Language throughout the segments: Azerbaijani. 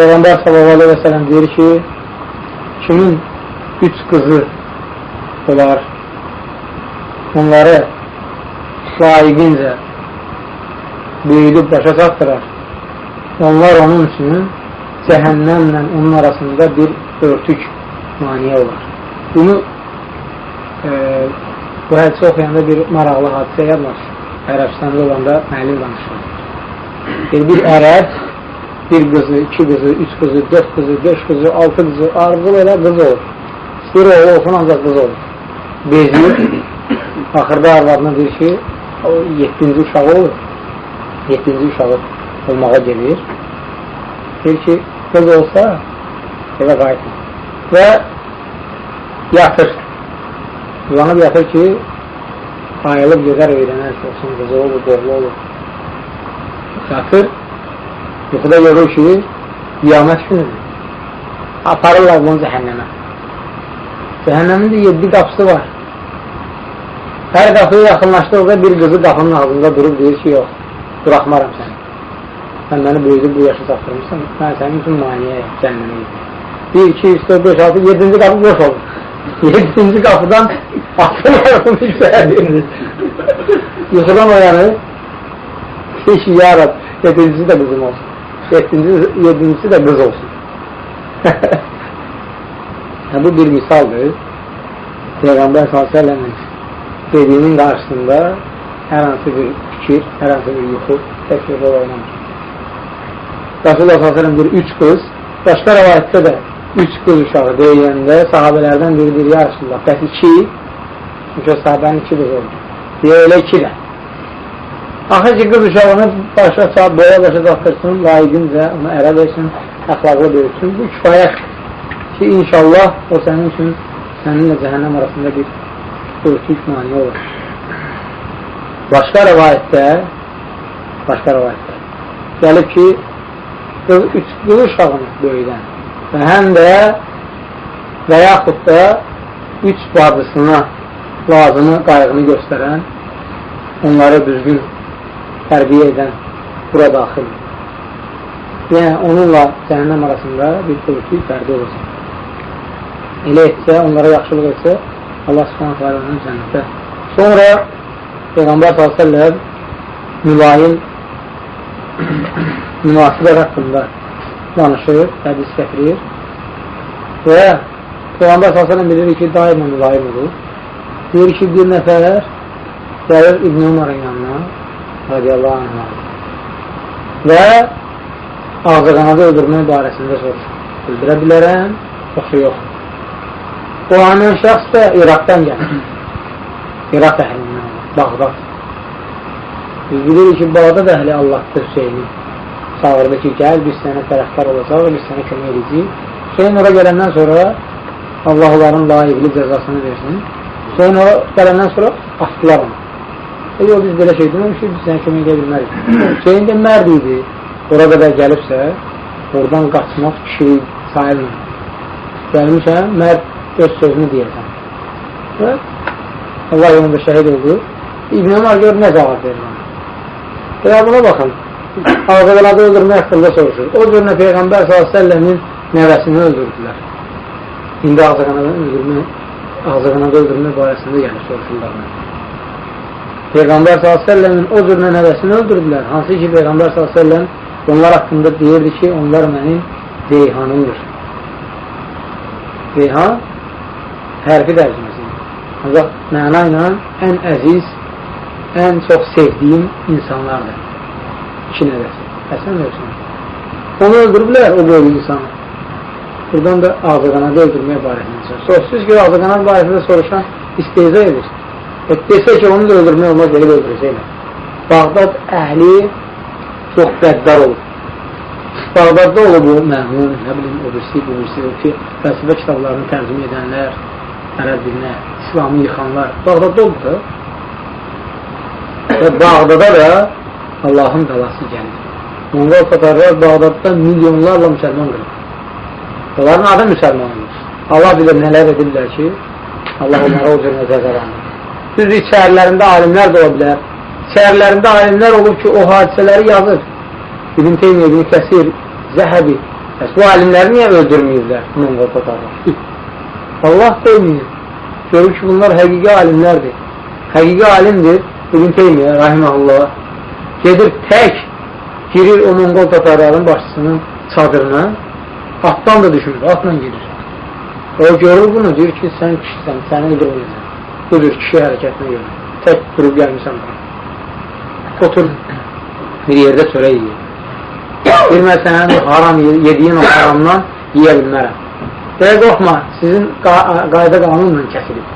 Peyğəmbər sallallahu və sələm deyir ki, kimin üç qızı olar, onları layiqincə böyüdüb başa çatdırar, onlar onun üçün cəhənnəmlə onun arasında bir örtük maniyə olar. Bunu e, bu hədisi oxuyanda bir maraqlı hadisə yadlar. Ərəbistanda olanda müəllim danışır. Bir ərəb bir qızı, iki qızı, üç qızı, dörd qızı, beş qızı, altı qızı, arzul elə qız olur. İstəyir oğlu olsun, ancaq qız olur. Beziyir. Axırda arvadına deyir ki, o yettinci uşağı olur. Yettinci uşağı olmağa gelir. Deyir ki, qız olsa evə qayıtma. Və yatır. Uzanıb yatır ki, ayılıb gedər öyrənərsə olsun, qızı olur, doğru olur. Yatır, yuxuda görür ki, qiyamət günüdür. Aparırlar bunu cəhənnəmə. Cəhənnəmin də yedi qapısı var. Hər qapıya yaxınlaşdıqda bir qızı qapının ağzında durub deyir ki, yox, buraxmaram səni. Sən məni böyüdüb bu yaşa çatdırmışsan, mən sənin üçün maniyə cənnəmə gedim. 1, 2, 3, 4, 5, 6, 7-ci qapı boş olur. 7-ci qapıdan atırlar onu içəri. Yuxudan oyanır. Keşi yarab, 7-ci də qızım olsun. 7-ci də qız olsun. bu bir misaldır. Peyğəmbər s.ə.v-in dediyinin qarşısında hər hansı bir fikir, hər hansı bir yuxu təklif olmamış. Rasulullah s.ə.v bir üç qız, başqa rəvayətdə də üç qız uşağı deyəndə sahabələrdən biri bir ya Rasulullah, bəs iki, çünki sahabənin iki qız oldu. Deyə elə iki də. Axır ki, qız uşağını başa çap, boya başa çatdırsın, layiqincə onu ərə versin, əxlaqlı böyütsün. Bu kifayət ki, inşallah o sənin üçün səninlə cəhənnəm arasında bir örtük mani olur. Başqa rəvayətdə başqa rəvayətdə gəlib ki, qız, üç qız uşağını böyüdən və həm də və yaxud da üç bacısına lazımı qayğını göstərən onları düzgün tərbiyə edən bura daxildir. Yəni, onunla cəhənnəm arasında bir politik fərdi olacaq. Elə etsə, onlara yaxşılıq etsə, Allah subhanət və alənin cənnətə. Sonra Peyğəmbər s.ə.v mülayim münasibət haqqında danışır, hədis gətirir və Peyğəmbər s.ə.v bilir ki, daima mülayim olur. Deyir ki, bir nəfər gəlir İbn Umarın yanına radiyallahu anh və ağzaqanadı öldürmək barəsində soruşur. Öldürə bilərəm, yoxsa yox. O anın şəxs də İraqdan gəlir. İraq əhlindən, Bağdad. Biz bilirik ki, Bağdad əhli Allahdır Hüseyni. Çağırdı ki, gəl, biz sənə tərəfdar olacaq biz sənə kömək edəcəyik. Hüseyin ora gələndən sonra Allah onların layiqli cəzasını versin. Hüseyin ora gələndən sonra astılar onu. E, yox, biz belə şey deməmişik, biz sənə kömək edə bilmərik. Hüseyin də mərd idi. Ora qədər gəlibsə, oradan qaçmaq kişi sayılmır. Gəlmişəm, mərd öz sözünü deyəsən. Və Allah yolunda şəhid oldu. İbn Ömər gör nə cavab verir. Cavabına baxın. Ağzaqaladı öldürmək haqqında soruşur. O cürünə Peyğəmbər s.ə.v-in nəvəsini öldürdülər. İndi ağzaqanadan öldürmək, ağzaqanadan öldürmək barəsində yəni soruşurlar. Peyğəmbər s.ə.v-in o cürünə nəvəsini öldürdülər. Hansı ki, Peyğəmbər s.ə.v onlar haqqında deyirdi ki, onlar mənim deyhanımdır. Deyhan hərfi tərcüməsidir. Ancaq məna ilə ən əziz, ən çox sevdiyim insanlardır. İki nəvəsi. Həsən və Hüseyin. Onu öldürüblər o boylu insanı. Buradan da ağzaqanadı öldürməyə barəsində. Sözsüz ki, ağzaqanad barəsində soruşan isteyza edir. E, desə ki, onu da öldürmək olmaz, belə öldürəcəklər. Bağdad əhli çox qəddar olur. Bağdadda olub o məmun, nə bilim, o birisi, bu birisi, ki, fəlsəfə kitablarını tərcümə edənlər, ərəb dilinə, İslamı yıxanlar, Bağdadda olub da. Və Bağdada da Allahın qalası gəlir. Mongol tatarlar Bağdadda milyonlarla müsəlman qılır. Onların adı müsəlmandır. Allah bilir nələr edirlər ki, Allah onlara o cür cəzalandır. Düz içərilərində alimlər də ola bilər. İçərilərində alimlər olub ki, o hadisələri yazır. İbn Teymiyyə, İbn Kəsir, Zəhəbi, Bəs bu alimləri niyə öldürməyirlər? Monqol tatarlar. Allah qoymuyor. Görür ki, bunlar həqiqi alimlərdir. Həqiqi alimdir. İbn Teymiyyə, rahiməhullah, gedir tək, girir o Monqol tatarların başçısının çadırına, atdan da düşmür, atla girir. O görür bunu, deyir ki, sən kişisən, səni öldürməyəcəm. Budur, kişi hərəkətinə görə. Tək durub gəlmişsən bana. Otur, bir yerdə çörək yiyir. Bir məsələn, haram yediyin o haramdan yiyə bilmərəm. Deyə qorxma, sizin qayda qanunla kəsilib.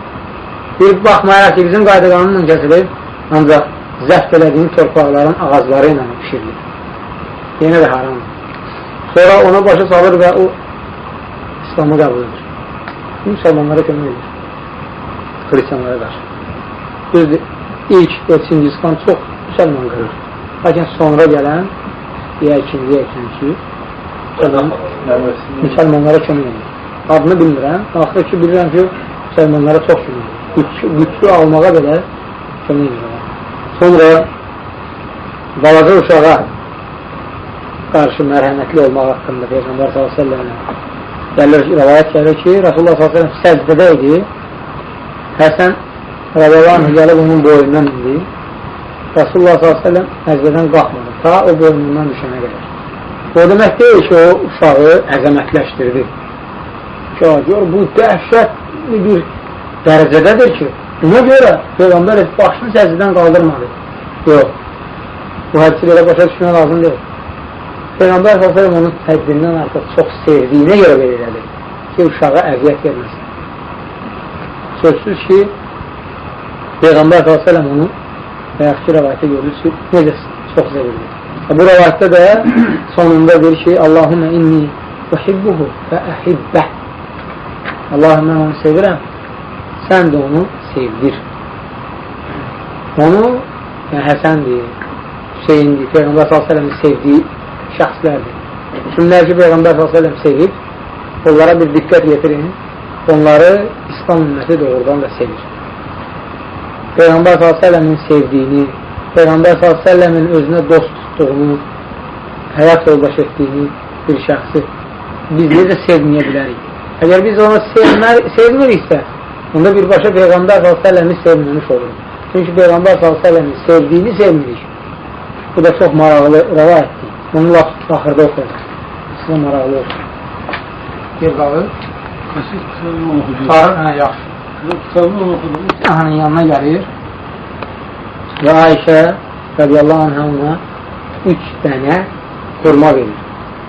Bir baxmayaraq ki, bizim qayda qanunla kəsilib, ancaq zəft elədiyin torpaqların ağacları ilə pişirilir. Yenə də haramdır. Sonra ona başa salır və o İslamı qəbul edir. Müsəlmanlara kömək edir. Hristiyanlara qarşı. Düzdür, ilk və Çingizxan çox müsəlman qırır. Lakin sonra gələn deyə ikinci, deyə ikinci müsəlmanlara kömək edir. Adını bilmirəm. Axırı ki, bilirəm ki, müsəlmanlara çox kömək edir. Güçlü almağa belə kömək edir. Sonra balaca uşağa qarşı mərhəmətli olmaq haqqında Peyğəmbər s.ə.v gəlir, rəvayət gəlir ki, Rasulullah s.ə.v səcdədə idi. Həsən radiyallahu gəlib onun boyundan indi. Rasulullah s.ə.v səcdədən qalxmadı. Ta o boynundan düşənə qədər. O demək deyil ki, o uşağı əzəmətləşdirdi. Ki, gör, bu dəhşətli bir dərəcədədir ki, buna görə Peyğəmbər başını səcdədən qaldırmadı. Yox. Bu hədisi belə başa düşmək lazım deyil. Peyğəmbər s.ə.v onun həddindən artıq çox sevdiyinə görə belə elədi ki, uşağa əziyyət verməsin. Sözsüz ki, Peyğəmbər s.ə.v onu bayaqki rəvayətə görürüz ki, necə çox sevirdi. Bu rəvayətdə də sonunda deyir ki, Allahümə inni uhibbuhu və əhibbə Allahım, mən onu sevirəm, sən də onu sevdir. Onu yəni, Həsəndir, Hüseyindir, Peyğəmbər s.ə.v sevdiyi şəxslərdir. Kimlər ki, Peyğəmbər s.ə.v sevib, onlara bir diqqət yetirin, onları İslam ümməti doğrudan da sevir. Peyğəmbər s.ə.v-in sevdiyini, Peyğəmbər s.ə.v-in özünə dost tutduğunu, həyat yoldaş etdiyini bir şəxsi biz necə sevməyə bilərik? Əgər biz onu sevmiriksə, onda birbaşa Peyğəmbər s.ə.v-i sevməmiş oluruq. Çünki Peyğəmbər s.ə.v-i sevdiyini sevmirik. Bu da çox maraqlı rəvayətdir. Laf axırda oxuyacaq. Sizə maraqlı olsun. Bir Siz kitabını oxuyuyorsunuz. Sarı, hə, yaxşı. Kitabını oxudunuz. Ananın yanına gəlir və Ayşə radiyallahu anhına üç dənə xurma verir.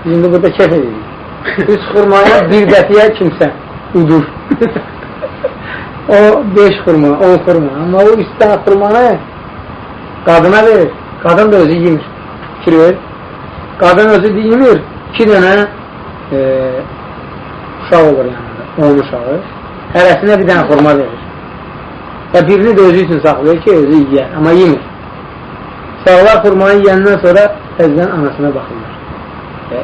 Biz indi burada kef edirik. Üç xurmaya bir dəfiyə kimsə udur. o beş xurma, on xurma. Amma o üç dənə xurmanı qadına verir. Qadın da özü yemir. Fikir verir. Qadın özü yemir. İki dənə e, uşaq olur yəni. 10 uşağı, hərəsinə bir dənə xurma verir. Və birini də özü üçün saxlayır ki, özü yiyə, amma yemir. Uşaqlar xurmayı yiyəndən sonra təzdən anasına baxırlar. E,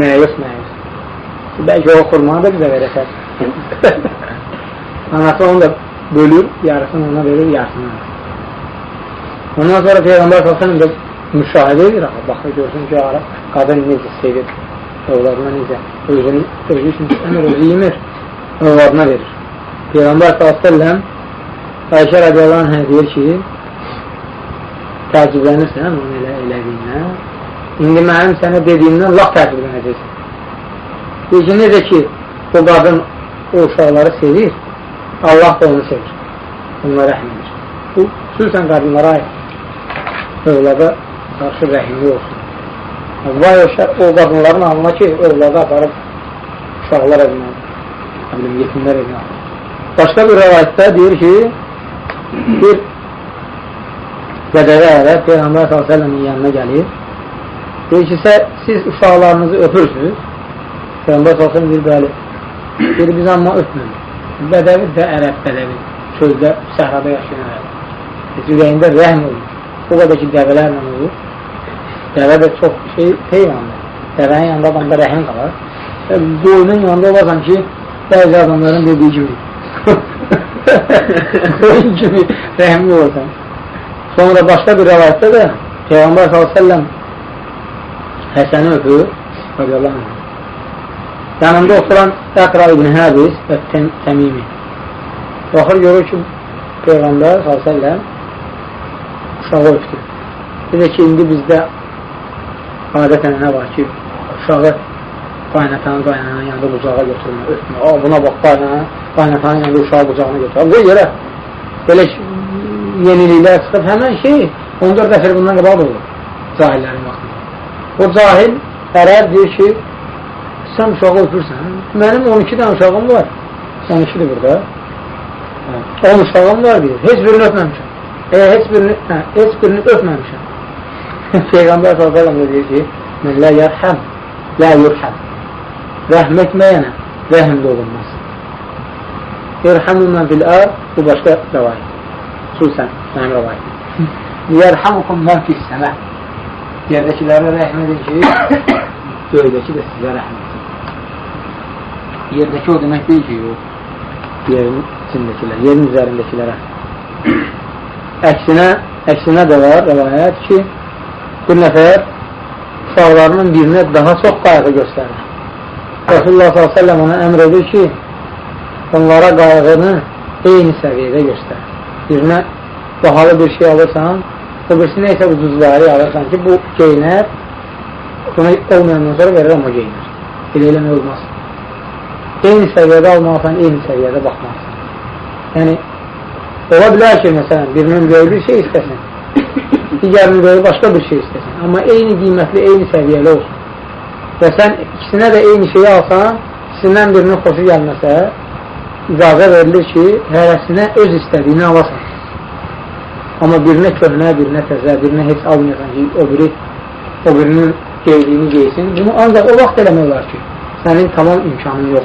məyus, məyus. Bəlkə o xurmanı da bizə verəsər. Anası onu da bölür, yarısını ona verir, yarısını ona. Ondan sonra Peyğəmbər s.ə.v. müşahidə edir, baxır, görsün ki, qadın necə sevir övladına necə, özünü, özü üçün özü yemir, övladına verir. Peyğəmbər s.ə.v Ayşə radiyallahu anh deyir ki, təəccüblənirsən onu elə elədiyindən, indi mənim sənə dediyimdən laf təəccüblənəcəksən. Deyir ki, necə ki, o qadın o uşaqları sevir, Allah da onu sevir. Onlara rəhm edir. Bu, xüsusən qadınlara aid övlada qarşı rəhimli olsun. Vay o, o qadınların alına ki, övlada aparıb uşaqlar evinə, yetimlər evinə. Başqa bir rəvayətdə deyir ki, bir qədərə ərə Peyğəmbər s.ə.v-in yanına gəlir. Deyir ki, siz uşaqlarınızı öpürsünüz. Peyğəmbər s.ə.v deyir, bəli. Deyir, biz amma öpmürük. Bədəvi də ərəb bədəvi. Çöldə, səhrada yaşayan ərəb. Ürəyində rəhm olur. O qədər ki, dəvələrlə olur. Dəvə də çox şey heyvandır. Dəvənin yanında adamda rəhim qalır. Qoyunun yanında olarsan ki, bəzi adamların dediyi kimi Qoyun kimi rəhimli olsan. Sonra başqa bir rəvayətdə də Peyğəmbər s.ə.v Həsəni öpür, radiyallahu anh. yanında oturan Əqra ibn Həbis və Təmimi. Baxır, görür ki, Peyğəmbər s.ə.v uşağı öpdü. Dedi ki, indi bizdə adətən nə var ki, uşağı qaynatanın qaynananın yanında qucağa götürmə, öpmə. O, buna bax, qaynananın, qaynatanın yanında uşağı qucağına götürmə. Bu yerə belə yeniliklər çıxıb, həmən şey 14 əsr bundan qabaq olur cahillərin vaxtında. O cahil ərəb deyir ki, sən uşağı öpürsən, mənim 12 dənə uşağım var, 12-dir burada, 10 uşağım var deyir, heç birini öpməmişəm. E, heç birini, hə, heç birini öpməmişəm. Peyğəmbər s.ə.v deyir ki, mən lə yərhəm, lə yürhəm. Rəhm etməyənə, rəhm də olunmaz. Yərhəmünlə fil-ər, bu başqa rəvayət. Xüsusən, mənim rəvayət. Yərhəmukum mən fil-səmə. Yerdəkilərə rəhm edin ki, göydəki də sizə rəhm etsin. Yerdəki o demək deyil ki, yox. Yerin içindəkilər, yerin üzərindəkilərə. Əksinə, əksinə də var rəvayət ki, bir nəfər uşaqlarının birinə daha çox qayğı göstərir. Rasulullah s.ə.v ona əmr edir ki, onlara qayğını eyni səviyyədə göstər. Birinə bahalı bir şey alırsan, o birisi neysə ucuzları alırsan ki, bu geyinər, buna olmayandan sonra verirəm o geyinər. Elə eləmək olmaz. Eyni səviyyədə almalısan, eyni səviyyədə baxmalısan. Yəni, ola bilər ki, məsələn, birinin böyük bir şey istəsin, digərinin böyük başqa bir şey istəsin. Amma eyni qiymətli, eyni səviyyəli olsun. Və sən ikisinə də eyni şeyi alsan, ikisindən birinin xoşu gəlməsə, icazə verilir ki, hərəsinə öz istədiyini alasan. Amma birinə köhnə, birinə təzə, birinə heç almayasan ki, o biri o birinin geydiyini geysin. Bunu ancaq o vaxt eləmək olar ki, sənin tamam imkanın yoxdur.